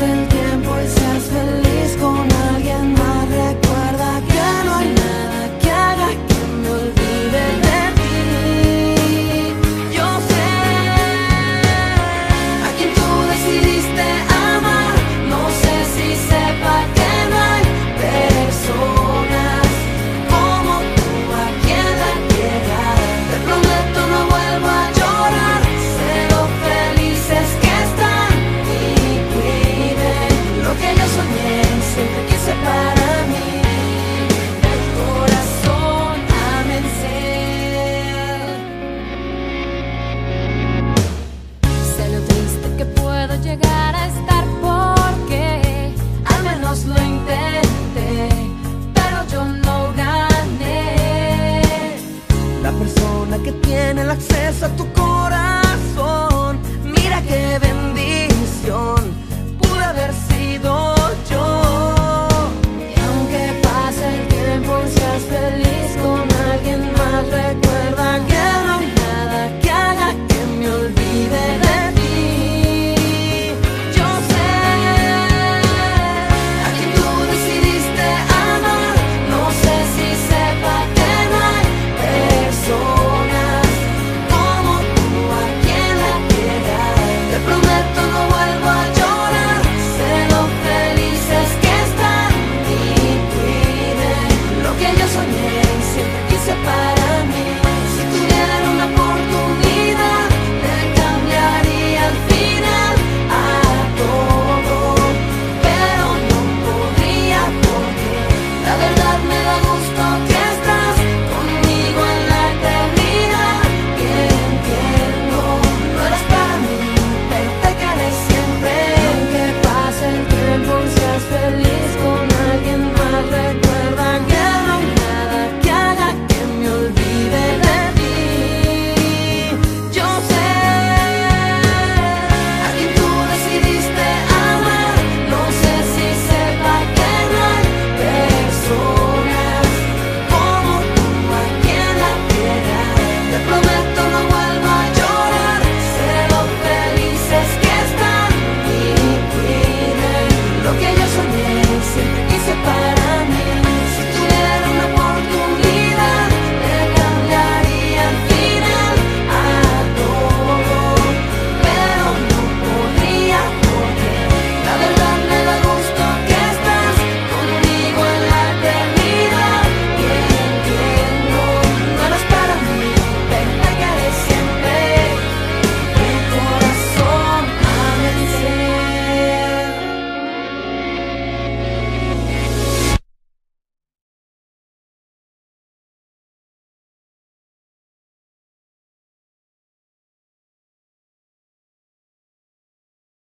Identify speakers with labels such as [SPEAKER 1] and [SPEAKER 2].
[SPEAKER 1] sentir. la persona que tiene el acceso a tu corazón. Mira que ven